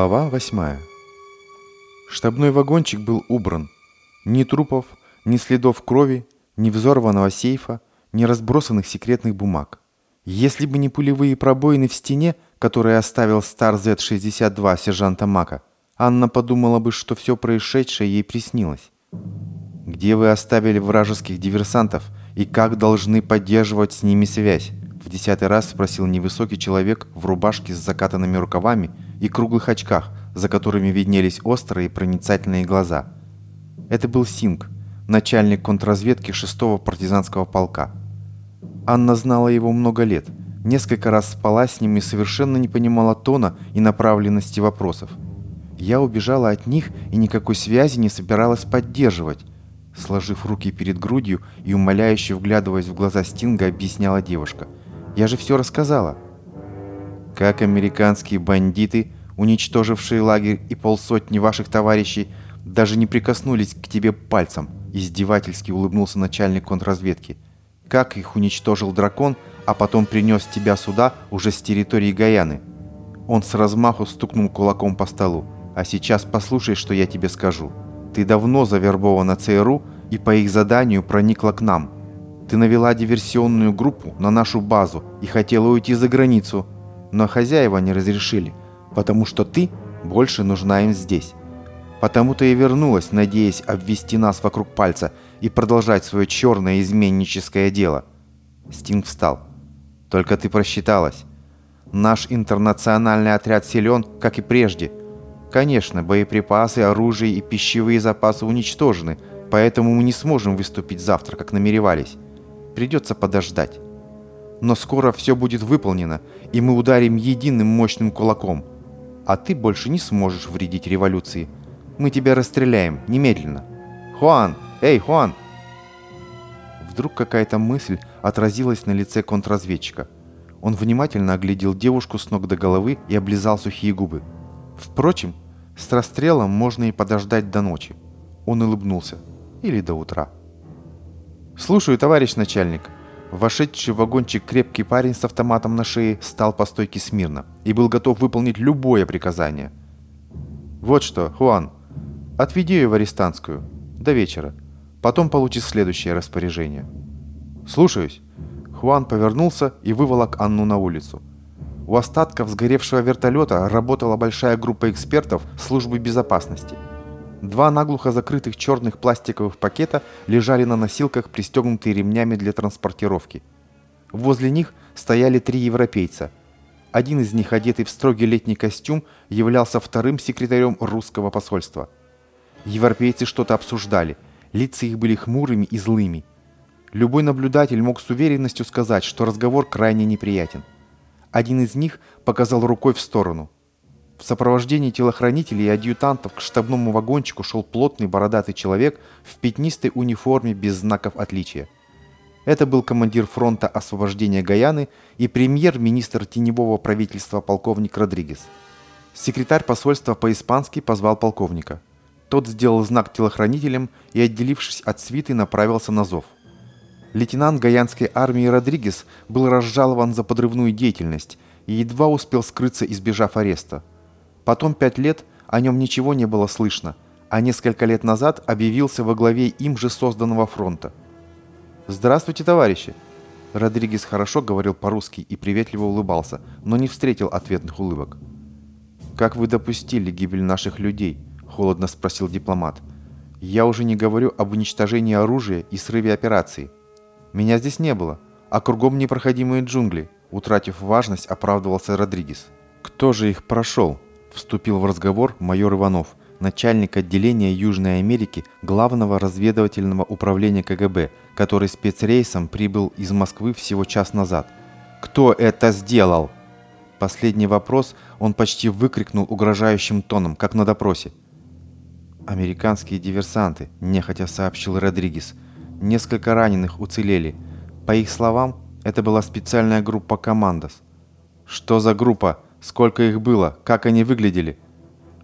Глава 8 Штабной вагончик был убран. Ни трупов, ни следов крови, ни взорванного сейфа, ни разбросанных секретных бумаг. Если бы не пулевые пробоины в стене, которые оставил Стар Z-62 сержанта Мака, Анна подумала бы, что все происшедшее ей приснилось. «Где вы оставили вражеских диверсантов и как должны поддерживать с ними связь?» В десятый раз спросил невысокий человек в рубашке с закатанными рукавами и круглых очках, за которыми виднелись острые проницательные глаза. Это был Синг, начальник контрразведки 6-го партизанского полка. Анна знала его много лет, несколько раз спала с ним и совершенно не понимала тона и направленности вопросов. Я убежала от них и никакой связи не собиралась поддерживать. Сложив руки перед грудью и умоляюще вглядываясь в глаза Стинга, объясняла девушка. «Я же все рассказала». Как американские бандиты, уничтожившие лагерь и полсотни ваших товарищей, даже не прикоснулись к тебе пальцем, издевательски улыбнулся начальник контрразведки. Как их уничтожил дракон, а потом принес тебя сюда уже с территории Гаяны. Он с размаху стукнул кулаком по столу. А сейчас послушай, что я тебе скажу. Ты давно завербована ЦРУ и по их заданию проникла к нам. Ты навела диверсионную группу на нашу базу и хотела уйти за границу, но хозяева не разрешили, потому что ты больше нужна им здесь. Потому-то и вернулась, надеясь обвести нас вокруг пальца и продолжать свое черное изменническое дело. Стинг встал. Только ты просчиталась. Наш интернациональный отряд силен, как и прежде. Конечно, боеприпасы, оружие и пищевые запасы уничтожены, поэтому мы не сможем выступить завтра, как намеревались. Придется подождать. Но скоро все будет выполнено, и мы ударим единым мощным кулаком. А ты больше не сможешь вредить революции. Мы тебя расстреляем, немедленно. Хуан! Эй, Хуан! Вдруг какая-то мысль отразилась на лице контрразведчика. Он внимательно оглядел девушку с ног до головы и облизал сухие губы. Впрочем, с расстрелом можно и подождать до ночи. Он улыбнулся. Или до утра. «Слушаю, товарищ начальник», Вошедший в вагончик крепкий парень с автоматом на шее стал по стойке смирно и был готов выполнить любое приказание. «Вот что, Хуан, отведи ее в арестантскую. До вечера. Потом получишь следующее распоряжение». «Слушаюсь». Хуан повернулся и выволок Анну на улицу. У остатков сгоревшего вертолета работала большая группа экспертов службы безопасности – Два наглухо закрытых черных пластиковых пакета лежали на носилках, пристегнутые ремнями для транспортировки. Возле них стояли три европейца. Один из них, одетый в строгий летний костюм, являлся вторым секретарем русского посольства. Европейцы что-то обсуждали, лица их были хмурыми и злыми. Любой наблюдатель мог с уверенностью сказать, что разговор крайне неприятен. Один из них показал рукой в сторону – в сопровождении телохранителей и адъютантов к штабному вагончику шел плотный бородатый человек в пятнистой униформе без знаков отличия. Это был командир фронта освобождения Гаяны и премьер-министр теневого правительства полковник Родригес. Секретарь посольства по-испански позвал полковника. Тот сделал знак телохранителям и, отделившись от свиты, направился на зов. Лейтенант Гаянской армии Родригес был разжалован за подрывную деятельность и едва успел скрыться, избежав ареста. Потом пять лет о нем ничего не было слышно, а несколько лет назад объявился во главе им же созданного фронта. «Здравствуйте, товарищи!» Родригес хорошо говорил по-русски и приветливо улыбался, но не встретил ответных улыбок. «Как вы допустили гибель наших людей?» – холодно спросил дипломат. «Я уже не говорю об уничтожении оружия и срыве операции. Меня здесь не было, а кругом непроходимые джунгли», – утратив важность, оправдывался Родригес. «Кто же их прошел?» Вступил в разговор майор Иванов, начальник отделения Южной Америки Главного разведывательного управления КГБ, который спецрейсом прибыл из Москвы всего час назад. «Кто это сделал?» Последний вопрос он почти выкрикнул угрожающим тоном, как на допросе. «Американские диверсанты», – нехотя сообщил Родригес. «Несколько раненых уцелели. По их словам, это была специальная группа «Командос». «Что за группа?» Сколько их было? Как они выглядели?»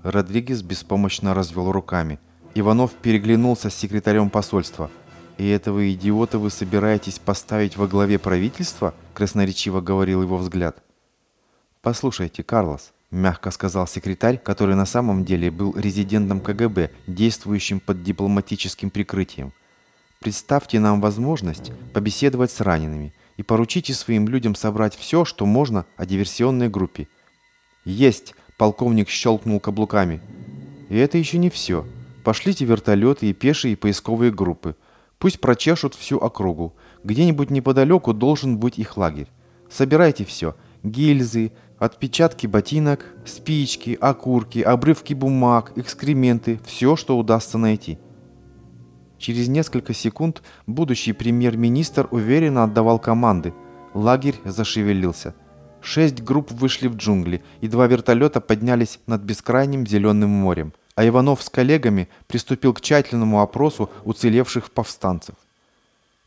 Родригес беспомощно развел руками. Иванов переглянулся с секретарем посольства. «И этого идиота вы собираетесь поставить во главе правительства?» красноречиво говорил его взгляд. «Послушайте, Карлос», – мягко сказал секретарь, который на самом деле был резидентом КГБ, действующим под дипломатическим прикрытием. «Представьте нам возможность побеседовать с ранеными и поручите своим людям собрать все, что можно о диверсионной группе». «Есть!» – полковник щелкнул каблуками. «И это еще не все. Пошлите вертолеты и пешие поисковые группы. Пусть прочешут всю округу. Где-нибудь неподалеку должен быть их лагерь. Собирайте все. Гильзы, отпечатки ботинок, спички, окурки, обрывки бумаг, экскременты. Все, что удастся найти. Через несколько секунд будущий премьер-министр уверенно отдавал команды. Лагерь зашевелился. Шесть групп вышли в джунгли, и два вертолета поднялись над бескрайним зеленым морем а Иванов с коллегами приступил к тщательному опросу уцелевших повстанцев.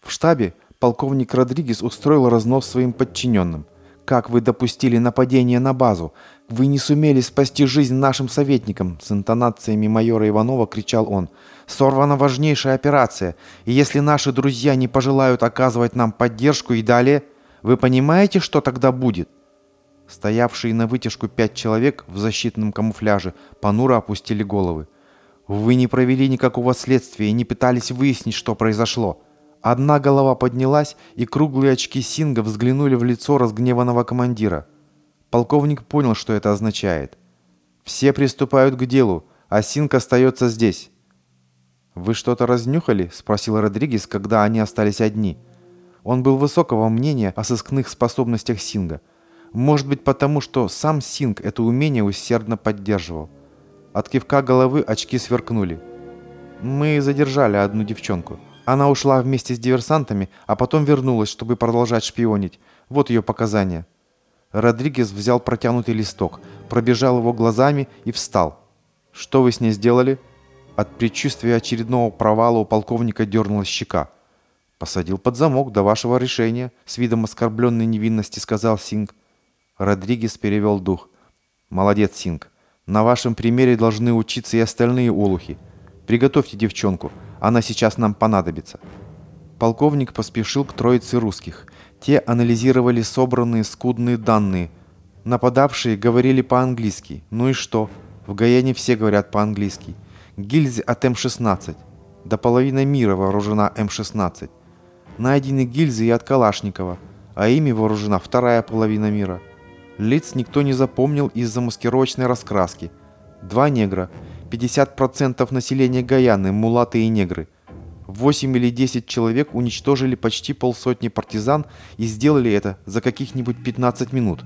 В штабе полковник Родригес устроил разнос своим подчиненным. «Как вы допустили нападение на базу? Вы не сумели спасти жизнь нашим советникам!» С интонациями майора Иванова кричал он. «Сорвана важнейшая операция, и если наши друзья не пожелают оказывать нам поддержку и далее, вы понимаете, что тогда будет?» Стоявшие на вытяжку пять человек в защитном камуфляже понуро опустили головы. Вы не провели никакого следствия и не пытались выяснить, что произошло. Одна голова поднялась, и круглые очки Синга взглянули в лицо разгневанного командира. Полковник понял, что это означает. Все приступают к делу, а Синг остается здесь. «Вы что-то разнюхали?» – спросил Родригес, когда они остались одни. Он был высокого мнения о сыскных способностях Синга – может быть потому, что сам Синг это умение усердно поддерживал. От кивка головы очки сверкнули. Мы задержали одну девчонку. Она ушла вместе с диверсантами, а потом вернулась, чтобы продолжать шпионить. Вот ее показания. Родригес взял протянутый листок, пробежал его глазами и встал. «Что вы с ней сделали?» От предчувствия очередного провала у полковника дернулась щека. «Посадил под замок до вашего решения», — с видом оскорбленной невинности сказал Синг. Родригес перевел дух. «Молодец, Синг. На вашем примере должны учиться и остальные олухи. Приготовьте девчонку, она сейчас нам понадобится». Полковник поспешил к троице русских. Те анализировали собранные скудные данные. Нападавшие говорили по-английски. Ну и что? В Гаяне все говорят по-английски. Гильзы от М-16. До половины мира вооружена М-16. Найдены гильзы и от Калашникова, а ими вооружена вторая половина мира – Лиц никто не запомнил из-за маскировочной раскраски. Два негра, 50% населения Гаяны, мулаты и негры. 8 или 10 человек уничтожили почти полсотни партизан и сделали это за каких-нибудь 15 минут.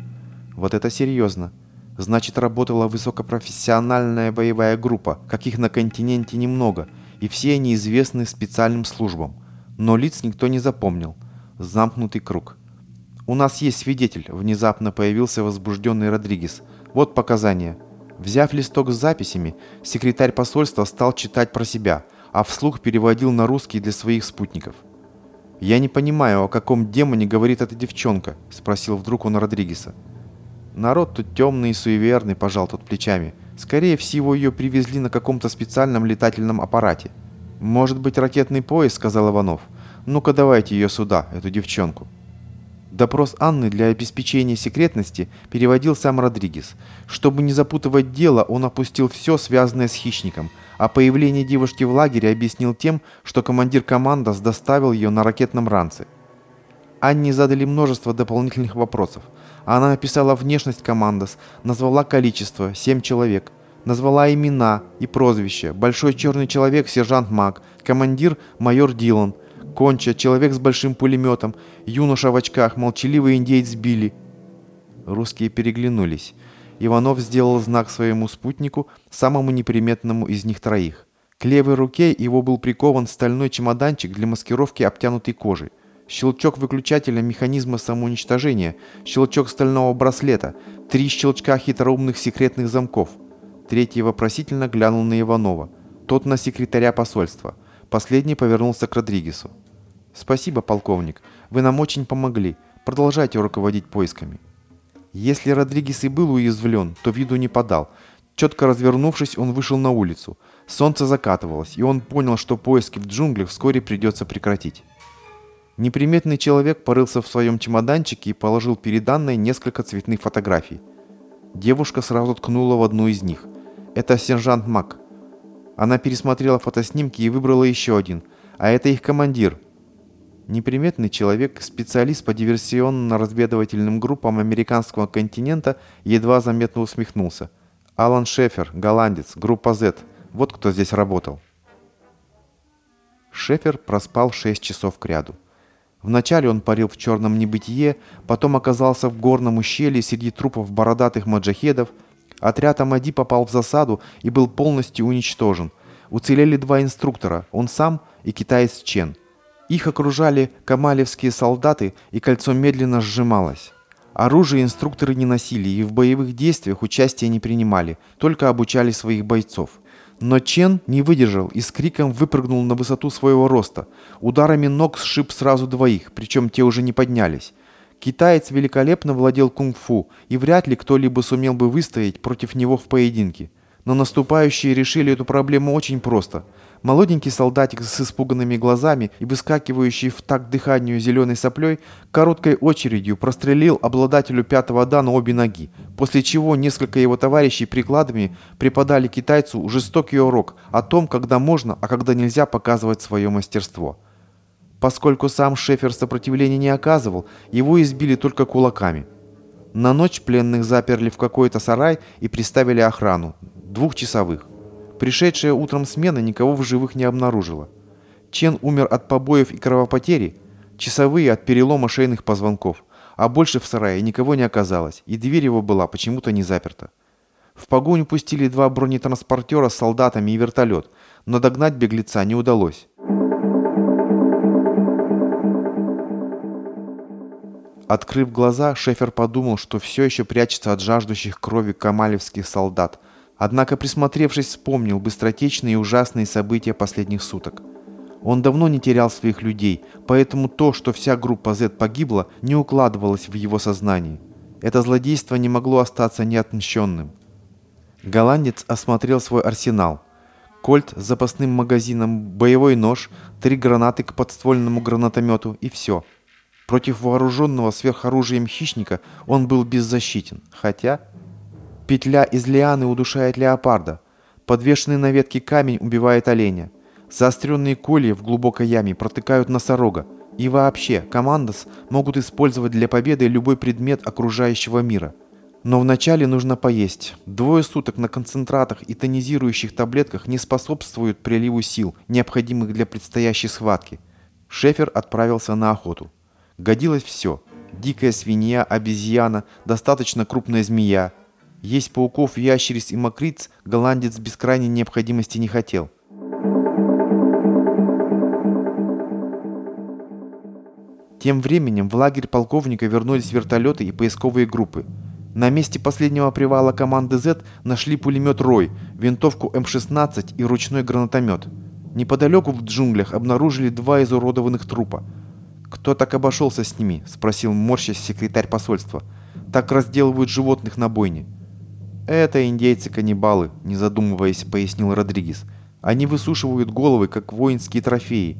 Вот это серьезно. Значит, работала высокопрофессиональная боевая группа, каких на континенте немного, и все они известны специальным службам. Но лиц никто не запомнил. Замкнутый круг. «У нас есть свидетель», — внезапно появился возбужденный Родригес. «Вот показания». Взяв листок с записями, секретарь посольства стал читать про себя, а вслух переводил на русский для своих спутников. «Я не понимаю, о каком демоне говорит эта девчонка?» – спросил вдруг он Родригеса. «Народ тут темный и суеверный», – пожал тот плечами. «Скорее всего, ее привезли на каком-то специальном летательном аппарате». «Может быть, ракетный поезд?» – сказал Иванов. «Ну-ка давайте ее сюда, эту девчонку». Допрос Анны для обеспечения секретности переводил сам Родригес. Чтобы не запутывать дело, он опустил все, связанное с хищником, а появление девушки в лагере объяснил тем, что командир командос доставил ее на ракетном ранце. Анне задали множество дополнительных вопросов. Она описала внешность командос, назвала количество – 7 человек, назвала имена и прозвища – Большой черный человек – сержант Мак, командир – майор Дилан – Конча, человек с большим пулеметом, юноша в очках, молчаливый индейец Билли. Русские переглянулись. Иванов сделал знак своему спутнику, самому неприметному из них троих. К левой руке его был прикован стальной чемоданчик для маскировки обтянутой кожей. Щелчок выключателя механизма самоуничтожения, щелчок стального браслета, три щелчка хитроумных секретных замков. Третий вопросительно глянул на Иванова, тот на секретаря посольства. Последний повернулся к Родригесу. «Спасибо, полковник. Вы нам очень помогли. Продолжайте руководить поисками». Если Родригес и был уязвлен, то виду не подал. Четко развернувшись, он вышел на улицу. Солнце закатывалось, и он понял, что поиски в джунглях вскоре придется прекратить. Неприметный человек порылся в своем чемоданчике и положил перед Анной несколько цветных фотографий. Девушка сразу ткнула в одну из них. Это сержант Мак. Она пересмотрела фотоснимки и выбрала еще один. А это их командир. Неприметный человек, специалист по диверсионно-разведывательным группам американского континента, едва заметно усмехнулся. Алан Шефер, голландец, группа Z. Вот кто здесь работал. Шефер проспал 6 часов кряду. Вначале он парил в черном небытие, потом оказался в горном ущелье среди трупов бородатых маджахедов. Отряд Амади попал в засаду и был полностью уничтожен. Уцелели два инструктора, он сам и китаец Чен. Их окружали камалевские солдаты, и кольцо медленно сжималось. Оружие инструкторы не носили и в боевых действиях участия не принимали, только обучали своих бойцов. Но Чен не выдержал и с криком выпрыгнул на высоту своего роста. Ударами ног сшиб сразу двоих, причем те уже не поднялись. Китаец великолепно владел кунг-фу, и вряд ли кто-либо сумел бы выстоять против него в поединке. Но наступающие решили эту проблему очень просто – Молоденький солдатик с испуганными глазами и выскакивающий в такт дыханию зеленой соплей короткой очередью прострелил обладателю пятого дана обе ноги, после чего несколько его товарищей прикладами преподали китайцу жестокий урок о том, когда можно, а когда нельзя показывать свое мастерство. Поскольку сам Шефер сопротивления не оказывал, его избили только кулаками. На ночь пленных заперли в какой-то сарай и приставили охрану, двухчасовых. Пришедшая утром смена никого в живых не обнаружила. Чен умер от побоев и кровопотери, часовые от перелома шейных позвонков, а больше в сарае никого не оказалось, и дверь его была почему-то не заперта. В погоню пустили два бронетранспортера с солдатами и вертолет, но догнать беглеца не удалось. Открыв глаза, Шефер подумал, что все еще прячется от жаждущих крови камалевских солдат – Однако, присмотревшись, вспомнил быстротечные и ужасные события последних суток. Он давно не терял своих людей, поэтому то, что вся группа Z погибла, не укладывалось в его сознании. Это злодейство не могло остаться неотмщенным. Голландец осмотрел свой арсенал. Кольт с запасным магазином, боевой нож, три гранаты к подствольному гранатомету и все. Против вооруженного сверхоружием хищника он был беззащитен, хотя Петля из лианы удушает леопарда. Подвешенный на ветке камень убивает оленя. Заостренные колья в глубокой яме протыкают носорога. И вообще, командос могут использовать для победы любой предмет окружающего мира. Но вначале нужно поесть. Двое суток на концентратах и тонизирующих таблетках не способствуют приливу сил, необходимых для предстоящей схватки. Шефер отправился на охоту. Годилось все. Дикая свинья, обезьяна, достаточно крупная змея – есть пауков, ящериц и мокриц голландец без крайней необходимости не хотел. Тем временем в лагерь полковника вернулись вертолеты и поисковые группы. На месте последнего привала команды Z нашли пулемет «Рой», винтовку М-16 и ручной гранатомет. Неподалеку в джунглях обнаружили два изуродованных трупа. «Кто так обошелся с ними?» – спросил морщась секретарь посольства. «Так разделывают животных на бойне». «Это индейцы-каннибалы», – не задумываясь, пояснил Родригес. «Они высушивают головы, как воинские трофеи,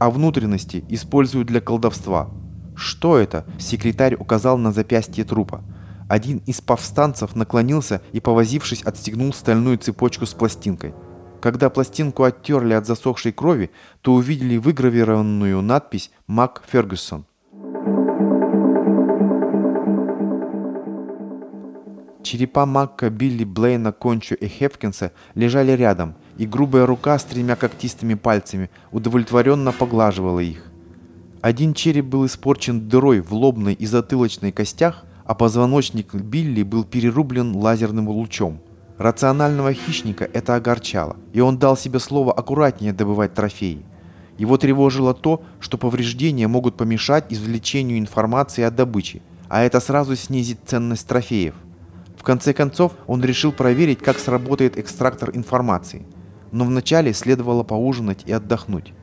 а внутренности используют для колдовства». «Что это?» – секретарь указал на запястье трупа. Один из повстанцев наклонился и, повозившись, отстегнул стальную цепочку с пластинкой. Когда пластинку оттерли от засохшей крови, то увидели выгравированную надпись «Мак Фергюсон». Черепа Макка, Билли, Блейна, Кончу и Хепкинса лежали рядом, и грубая рука с тремя когтистыми пальцами удовлетворенно поглаживала их. Один череп был испорчен дырой в лобной и затылочной костях, а позвоночник Билли был перерублен лазерным лучом. Рационального хищника это огорчало, и он дал себе слово аккуратнее добывать трофеи. Его тревожило то, что повреждения могут помешать извлечению информации о добыче, а это сразу снизит ценность трофеев. В конце концов, он решил проверить, как сработает экстрактор информации. Но вначале следовало поужинать и отдохнуть.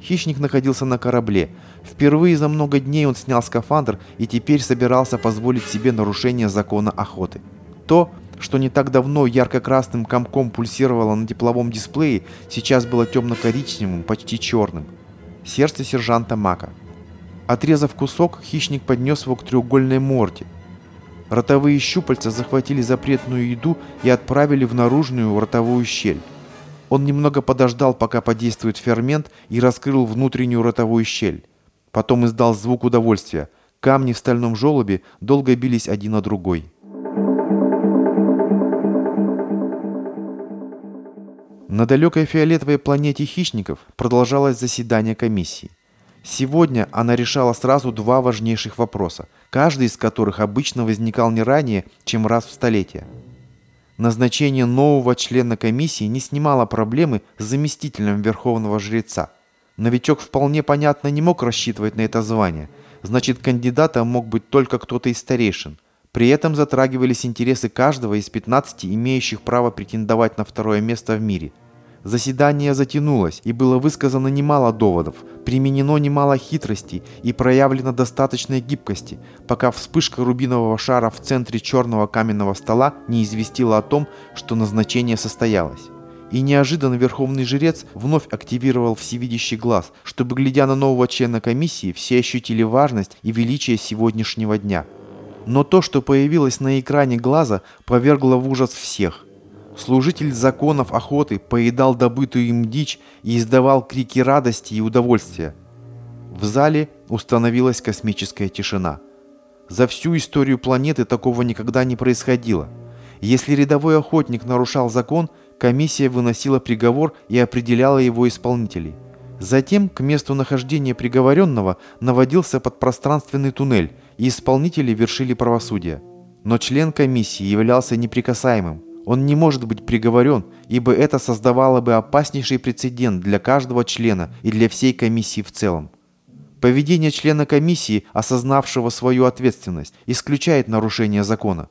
Хищник находился на корабле. Впервые за много дней он снял скафандр и теперь собирался позволить себе нарушение закона охоты. То, что не так давно ярко-красным комком пульсировало на тепловом дисплее, сейчас было темно-коричневым, почти черным. Сердце сержанта Мака. Отрезав кусок, хищник поднес его к треугольной морде – Ротовые щупальца захватили запретную еду и отправили в наружную ротовую щель. Он немного подождал, пока подействует фермент, и раскрыл внутреннюю ротовую щель. Потом издал звук удовольствия. Камни в стальном желобе долго бились один на другой. На далекой фиолетовой планете хищников продолжалось заседание комиссии. Сегодня она решала сразу два важнейших вопроса, каждый из которых обычно возникал не ранее, чем раз в столетие. Назначение нового члена комиссии не снимало проблемы с заместителем верховного жреца. Новичок вполне понятно не мог рассчитывать на это звание, значит кандидатом мог быть только кто-то из старейшин. При этом затрагивались интересы каждого из 15 имеющих право претендовать на второе место в мире – Заседание затянулось, и было высказано немало доводов, применено немало хитростей и проявлено достаточной гибкости, пока вспышка рубинового шара в центре черного каменного стола не известила о том, что назначение состоялось. И неожиданно верховный жрец вновь активировал всевидящий глаз, чтобы, глядя на нового члена комиссии, все ощутили важность и величие сегодняшнего дня. Но то, что появилось на экране глаза, повергло в ужас всех – Служитель законов охоты поедал добытую им дичь и издавал крики радости и удовольствия. В зале установилась космическая тишина. За всю историю планеты такого никогда не происходило. Если рядовой охотник нарушал закон, комиссия выносила приговор и определяла его исполнителей. Затем к месту нахождения приговоренного наводился подпространственный туннель, и исполнители вершили правосудие. Но член комиссии являлся неприкасаемым. Он не может быть приговорен, ибо это создавало бы опаснейший прецедент для каждого члена и для всей комиссии в целом. Поведение члена комиссии, осознавшего свою ответственность, исключает нарушение закона.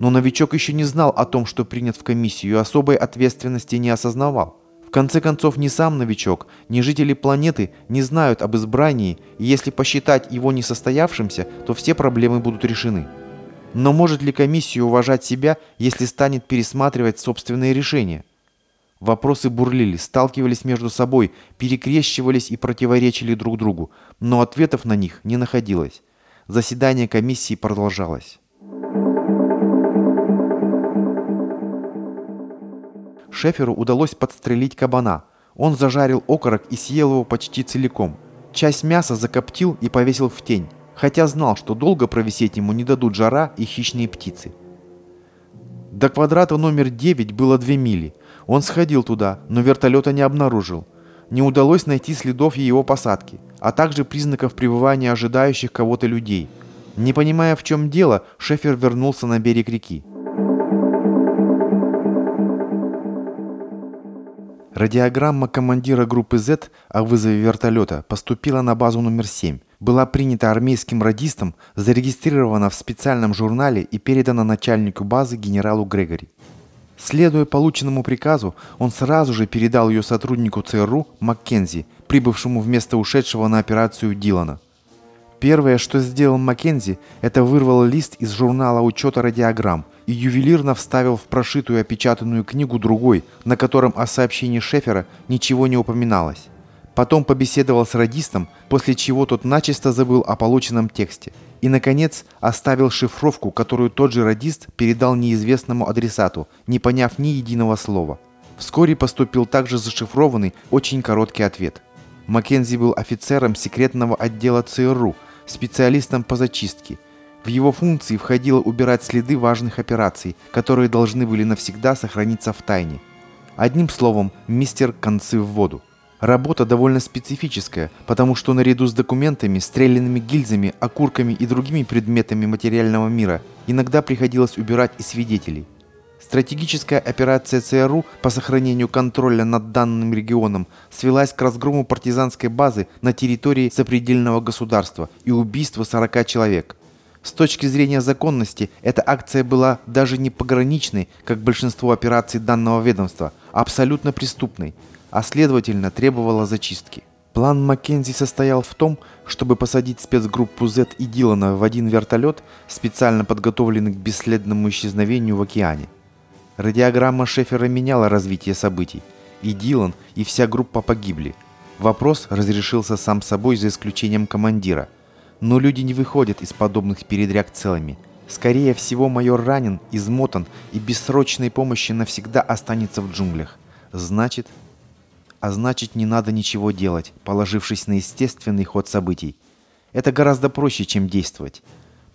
Но новичок еще не знал о том, что принят в комиссию, и особой ответственности не осознавал. В конце концов, ни сам новичок, ни жители планеты не знают об избрании, и если посчитать его несостоявшимся, то все проблемы будут решены. Но может ли комиссия уважать себя, если станет пересматривать собственные решения? Вопросы бурлили, сталкивались между собой, перекрещивались и противоречили друг другу, но ответов на них не находилось. Заседание комиссии продолжалось. Шеферу удалось подстрелить кабана. Он зажарил окорок и съел его почти целиком. Часть мяса закоптил и повесил в тень хотя знал, что долго провисеть ему не дадут жара и хищные птицы. До квадрата номер 9 было 2 мили. Он сходил туда, но вертолета не обнаружил. Не удалось найти следов его посадки, а также признаков пребывания ожидающих кого-то людей. Не понимая, в чем дело, Шефер вернулся на берег реки. Радиограмма командира группы Z о вызове вертолета поступила на базу номер 7 была принята армейским радистом, зарегистрирована в специальном журнале и передана начальнику базы генералу Грегори. Следуя полученному приказу, он сразу же передал ее сотруднику ЦРУ Маккензи, прибывшему вместо ушедшего на операцию Дилана. Первое, что сделал Маккензи, это вырвал лист из журнала учета радиограмм и ювелирно вставил в прошитую опечатанную книгу другой, на котором о сообщении Шефера ничего не упоминалось. Потом побеседовал с радистом, после чего тот начисто забыл о полученном тексте. И, наконец, оставил шифровку, которую тот же радист передал неизвестному адресату, не поняв ни единого слова. Вскоре поступил также зашифрованный, очень короткий ответ. Маккензи был офицером секретного отдела ЦРУ, специалистом по зачистке. В его функции входило убирать следы важных операций, которые должны были навсегда сохраниться в тайне. Одним словом, мистер «Концы в воду». Работа довольно специфическая, потому что наряду с документами, стрелянными гильзами, окурками и другими предметами материального мира иногда приходилось убирать и свидетелей. Стратегическая операция ЦРУ по сохранению контроля над данным регионом свелась к разгрому партизанской базы на территории сопредельного государства и убийству 40 человек. С точки зрения законности, эта акция была даже не пограничной, как большинство операций данного ведомства, а абсолютно преступной – а следовательно требовала зачистки. План Маккензи состоял в том, чтобы посадить спецгруппу Z и Дилана в один вертолет, специально подготовленный к бесследному исчезновению в океане. Радиограмма Шефера меняла развитие событий. И Дилан, и вся группа погибли. Вопрос разрешился сам собой за исключением командира. Но люди не выходят из подобных передряг целыми. Скорее всего, майор ранен, измотан и без срочной помощи навсегда останется в джунглях. Значит... А значит, не надо ничего делать, положившись на естественный ход событий. Это гораздо проще, чем действовать.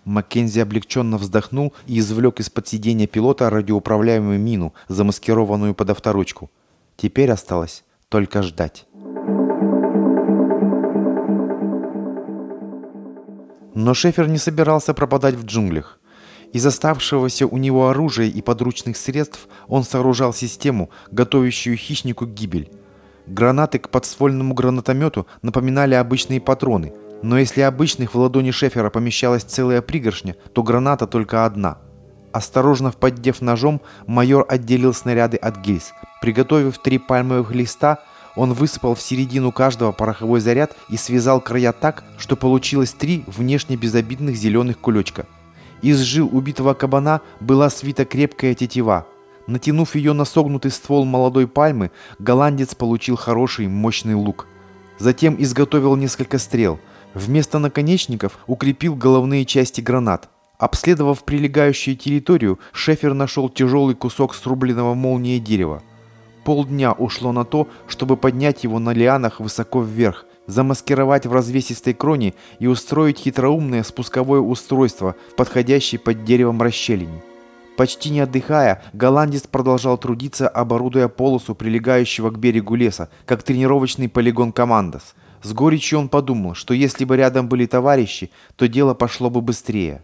Маккензи облегченно вздохнул и извлек из-под сиденья пилота радиоуправляемую мину, замаскированную под авторучку. Теперь осталось только ждать. Но Шефер не собирался пропадать в джунглях. Из оставшегося у него оружия и подручных средств он сооружал систему, готовящую хищнику гибель. Гранаты к подствольному гранатомету напоминали обычные патроны, но если обычных в ладони Шефера помещалась целая пригоршня, то граната только одна. Осторожно поддев ножом, майор отделил снаряды от гильз. Приготовив три пальмовых листа, он высыпал в середину каждого пороховой заряд и связал края так, что получилось три внешне безобидных зеленых кулечка – из жил убитого кабана была свита крепкая тетива. Натянув ее на согнутый ствол молодой пальмы, голландец получил хороший мощный лук. Затем изготовил несколько стрел. Вместо наконечников укрепил головные части гранат. Обследовав прилегающую территорию, Шефер нашел тяжелый кусок срубленного молнией дерева. Полдня ушло на то, чтобы поднять его на лианах высоко вверх, замаскировать в развесистой кроне и устроить хитроумное спусковое устройство в подходящей под деревом расщелине. Почти не отдыхая, голландец продолжал трудиться, оборудуя полосу прилегающего к берегу леса, как тренировочный полигон «Командос». С горечью он подумал, что если бы рядом были товарищи, то дело пошло бы быстрее.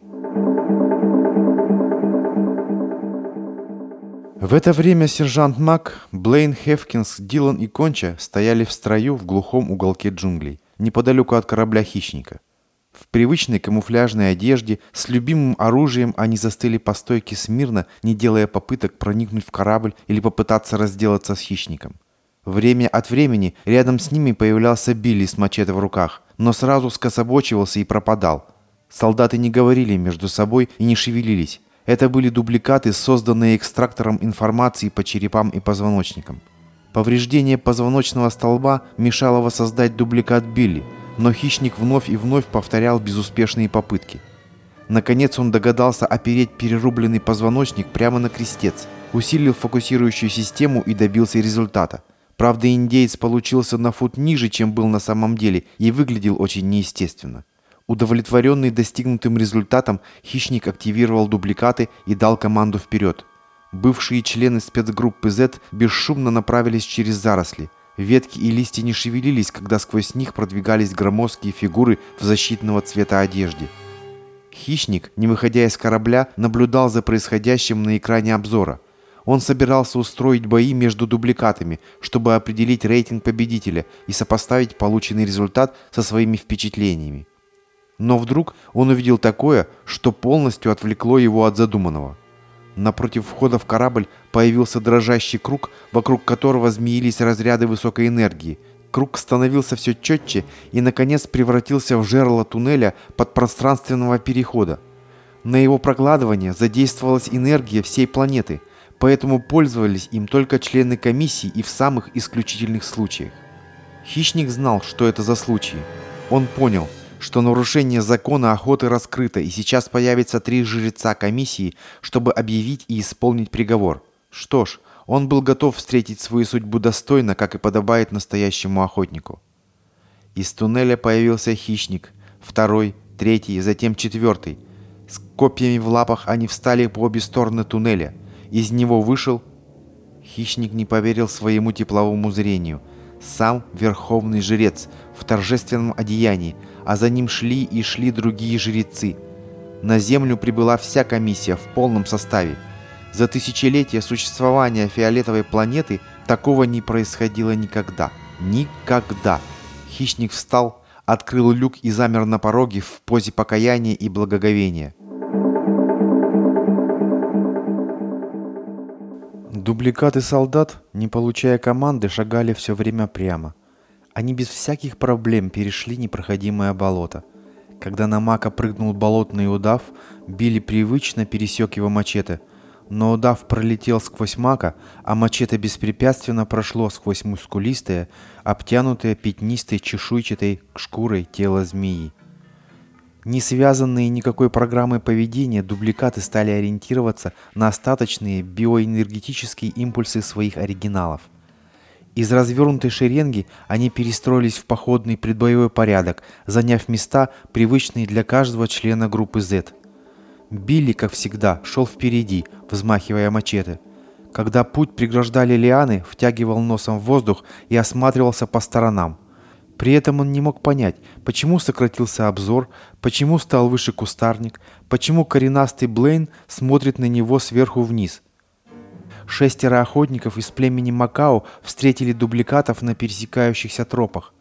В это время сержант Мак, Блейн Хефкинс, Дилан и Конча стояли в строю в глухом уголке джунглей, неподалеку от корабля хищника. Привычной камуфляжной одежде, с любимым оружием они застыли по стойке смирно, не делая попыток проникнуть в корабль или попытаться разделаться с хищником. Время от времени рядом с ними появлялся Билли с мачете в руках, но сразу скособочивался и пропадал. Солдаты не говорили между собой и не шевелились, это были дубликаты, созданные экстрактором информации по черепам и позвоночникам. Повреждение позвоночного столба мешало воссоздать дубликат Билли, но хищник вновь и вновь повторял безуспешные попытки. Наконец он догадался опереть перерубленный позвоночник прямо на крестец, усилил фокусирующую систему и добился результата. Правда, индейец получился на фут ниже, чем был на самом деле, и выглядел очень неестественно. Удовлетворенный достигнутым результатом, хищник активировал дубликаты и дал команду вперед. Бывшие члены спецгруппы Z бесшумно направились через заросли. Ветки и листья не шевелились, когда сквозь них продвигались громоздкие фигуры в защитного цвета одежде. Хищник, не выходя из корабля, наблюдал за происходящим на экране обзора. Он собирался устроить бои между дубликатами, чтобы определить рейтинг победителя и сопоставить полученный результат со своими впечатлениями. Но вдруг он увидел такое, что полностью отвлекло его от задуманного. Напротив входа в корабль появился дрожащий круг, вокруг которого змеились разряды высокой энергии. Круг становился все четче и, наконец, превратился в жерло туннеля под пространственного перехода. На его прокладывание задействовалась энергия всей планеты, поэтому пользовались им только члены комиссии и в самых исключительных случаях. Хищник знал, что это за случаи. Он понял – что нарушение закона охоты раскрыто, и сейчас появится три жреца комиссии, чтобы объявить и исполнить приговор. Что ж, он был готов встретить свою судьбу достойно, как и подобает настоящему охотнику. Из туннеля появился хищник, второй, третий, затем четвертый. С копьями в лапах они встали по обе стороны туннеля. Из него вышел... Хищник не поверил своему тепловому зрению. Сам верховный жрец в торжественном одеянии, а за ним шли и шли другие жрецы. На Землю прибыла вся комиссия в полном составе. За тысячелетия существования фиолетовой планеты такого не происходило никогда. Никогда. Хищник встал, открыл люк и замер на пороге в позе покаяния и благоговения. Дубликаты солдат, не получая команды, шагали все время прямо – они без всяких проблем перешли непроходимое болото. Когда на Мака прыгнул болотный удав, Билли привычно пересек его мачете. Но удав пролетел сквозь Мака, а мачете беспрепятственно прошло сквозь мускулистое, обтянутое пятнистой чешуйчатой шкурой тело змеи. Не связанные никакой программой поведения, дубликаты стали ориентироваться на остаточные биоэнергетические импульсы своих оригиналов. Из развернутой шеренги они перестроились в походный предбоевой порядок, заняв места, привычные для каждого члена группы Z. Билли, как всегда, шел впереди, взмахивая мачете. Когда путь преграждали лианы, втягивал носом в воздух и осматривался по сторонам. При этом он не мог понять, почему сократился обзор, почему стал выше кустарник, почему коренастый Блейн смотрит на него сверху вниз. Шестеро охотников из племени Макао встретили дубликатов на пересекающихся тропах.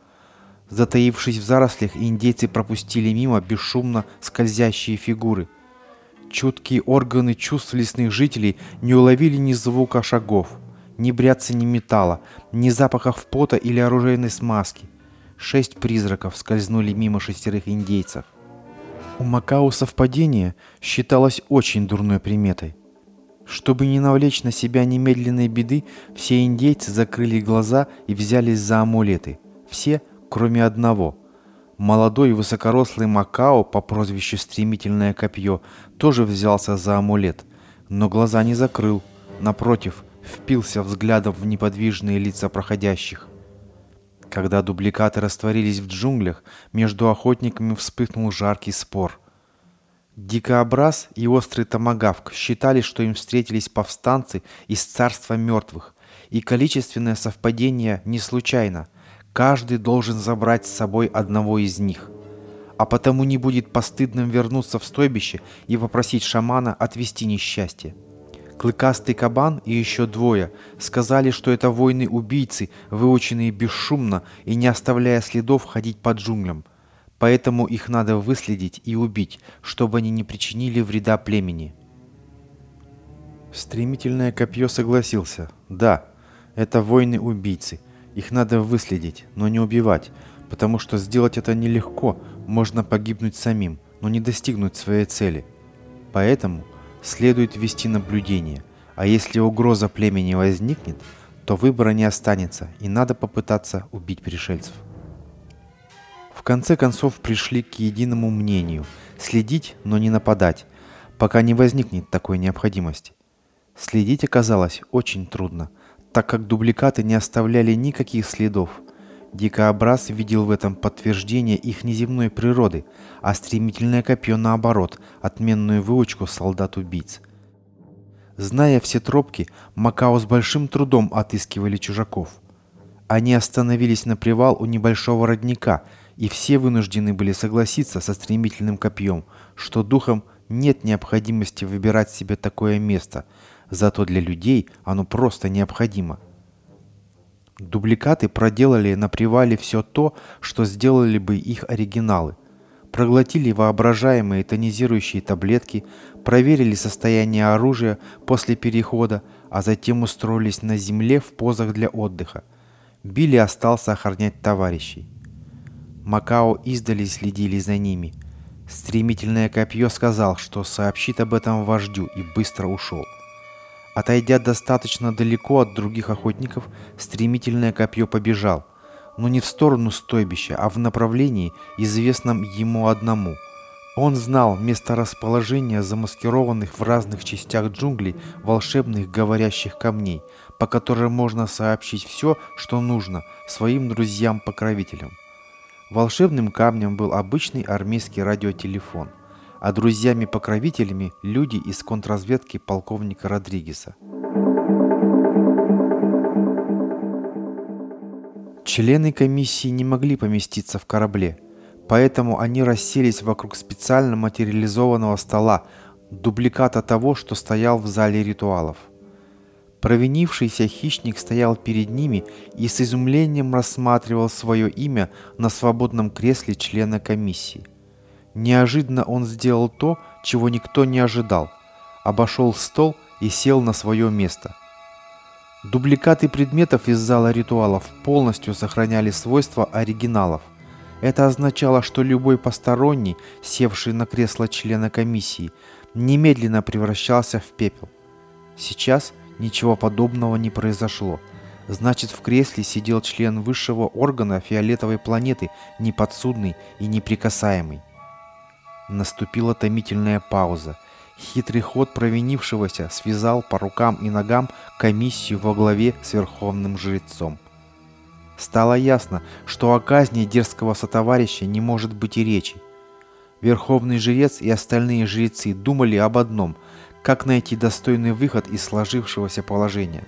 Затаившись в зарослях, индейцы пропустили мимо бесшумно скользящие фигуры. Чуткие органы чувств лесных жителей не уловили ни звука шагов, ни бряцания металла, ни запахов пота или оружейной смазки. Шесть призраков скользнули мимо шестерых индейцев. У Макао совпадение считалось очень дурной приметой. Чтобы не навлечь на себя немедленной беды, все индейцы закрыли глаза и взялись за амулеты. Все, кроме одного. Молодой высокорослый Макао по прозвищу «Стремительное копье» тоже взялся за амулет, но глаза не закрыл. Напротив, впился взглядом в неподвижные лица проходящих. Когда дубликаты растворились в джунглях, между охотниками вспыхнул жаркий спор. Дикообраз и острый томагавк считали, что им встретились повстанцы из царства мертвых, и количественное совпадение не случайно. Каждый должен забрать с собой одного из них. А потому не будет постыдным вернуться в стойбище и попросить шамана отвести несчастье. Клыкастый кабан и еще двое сказали, что это воины-убийцы, выученные бесшумно и не оставляя следов ходить по джунглям. Поэтому их надо выследить и убить, чтобы они не причинили вреда племени. Стремительное копье согласился. Да, это воины-убийцы. Их надо выследить, но не убивать, потому что сделать это нелегко, можно погибнуть самим, но не достигнуть своей цели. Поэтому следует вести наблюдение, а если угроза племени возникнет, то выбора не останется и надо попытаться убить пришельцев. В конце концов пришли к единому мнению – следить, но не нападать, пока не возникнет такой необходимости. Следить оказалось очень трудно, так как дубликаты не оставляли никаких следов – Дикообраз видел в этом подтверждение их неземной природы, а стремительное копье наоборот, отменную выучку солдат-убийц. Зная все тропки, Макао с большим трудом отыскивали чужаков. Они остановились на привал у небольшого родника, и все вынуждены были согласиться со стремительным копьем, что духом нет необходимости выбирать себе такое место, зато для людей оно просто необходимо – Дубликаты проделали на привале все то, что сделали бы их оригиналы. Проглотили воображаемые тонизирующие таблетки, проверили состояние оружия после перехода, а затем устроились на земле в позах для отдыха. Билли остался охранять товарищей. Макао издали следили за ними. Стремительное копье сказал, что сообщит об этом вождю и быстро ушел. Отойдя достаточно далеко от других охотников, стремительное копье побежал, но не в сторону стойбища, а в направлении, известном ему одному. Он знал месторасположение замаскированных в разных частях джунглей волшебных говорящих камней, по которым можно сообщить все, что нужно, своим друзьям-покровителям. Волшебным камнем был обычный армейский радиотелефон – а друзьями-покровителями люди из контрразведки полковника Родригеса. Члены комиссии не могли поместиться в корабле, поэтому они расселись вокруг специально материализованного стола, дубликата того, что стоял в зале ритуалов. Провинившийся хищник стоял перед ними и с изумлением рассматривал свое имя на свободном кресле члена комиссии. Неожиданно он сделал то, чего никто не ожидал. Обошел стол и сел на свое место. Дубликаты предметов из зала ритуалов полностью сохраняли свойства оригиналов. Это означало, что любой посторонний, севший на кресло члена комиссии, немедленно превращался в пепел. Сейчас ничего подобного не произошло. Значит, в кресле сидел член высшего органа фиолетовой планеты, неподсудный и неприкасаемый. Наступила томительная пауза. Хитрый ход провинившегося связал по рукам и ногам комиссию во главе с верховным жрецом. Стало ясно, что о казни дерзкого сотоварища не может быть и речи. Верховный жрец и остальные жрецы думали об одном – как найти достойный выход из сложившегося положения.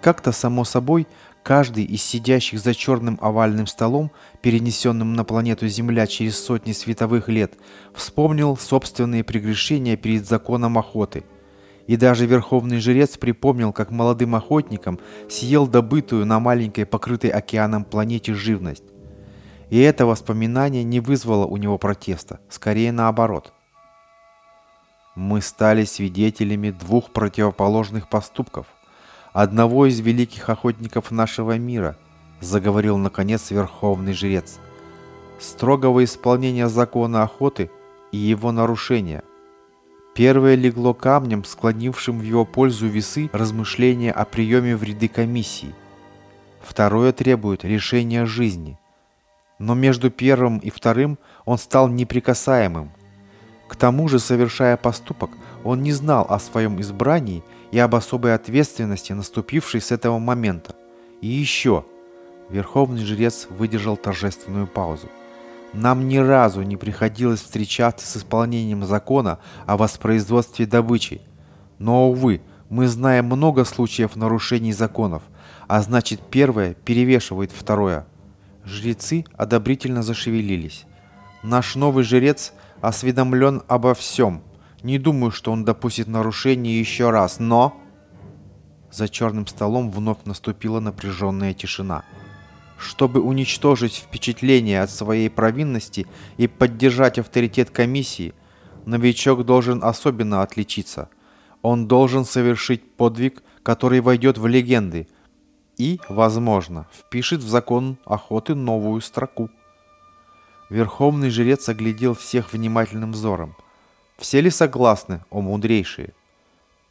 Как-то само собой, каждый из сидящих за черным овальным столом, перенесенным на планету Земля через сотни световых лет, вспомнил собственные прегрешения перед законом охоты – и даже верховный жрец припомнил, как молодым охотникам съел добытую на маленькой покрытой океаном планете живность. И это воспоминание не вызвало у него протеста, скорее наоборот. Мы стали свидетелями двух противоположных поступков. Одного из великих охотников нашего мира, заговорил наконец верховный жрец. Строгого исполнения закона охоты и его нарушения – Первое легло камнем, склонившим в его пользу весы размышления о приеме в ряды комиссии. Второе требует решения жизни. Но между первым и вторым он стал неприкасаемым. К тому же, совершая поступок, он не знал о своем избрании и об особой ответственности, наступившей с этого момента. И еще. Верховный жрец выдержал торжественную паузу. Нам ни разу не приходилось встречаться с исполнением закона о воспроизводстве добычи. Но, увы, мы знаем много случаев нарушений законов, а значит первое перевешивает второе. Жрецы одобрительно зашевелились. Наш новый жрец осведомлен обо всем. Не думаю, что он допустит нарушение еще раз, но... За черным столом вновь наступила напряженная тишина. Чтобы уничтожить впечатление от своей провинности и поддержать авторитет комиссии, новичок должен особенно отличиться. Он должен совершить подвиг, который войдет в легенды и, возможно, впишет в закон охоты новую строку. Верховный жрец оглядел всех внимательным взором. Все ли согласны, о мудрейшие?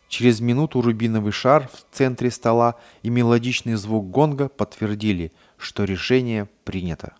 Через минуту рубиновый шар в центре стола и мелодичный звук гонга подтвердили – что решение принято.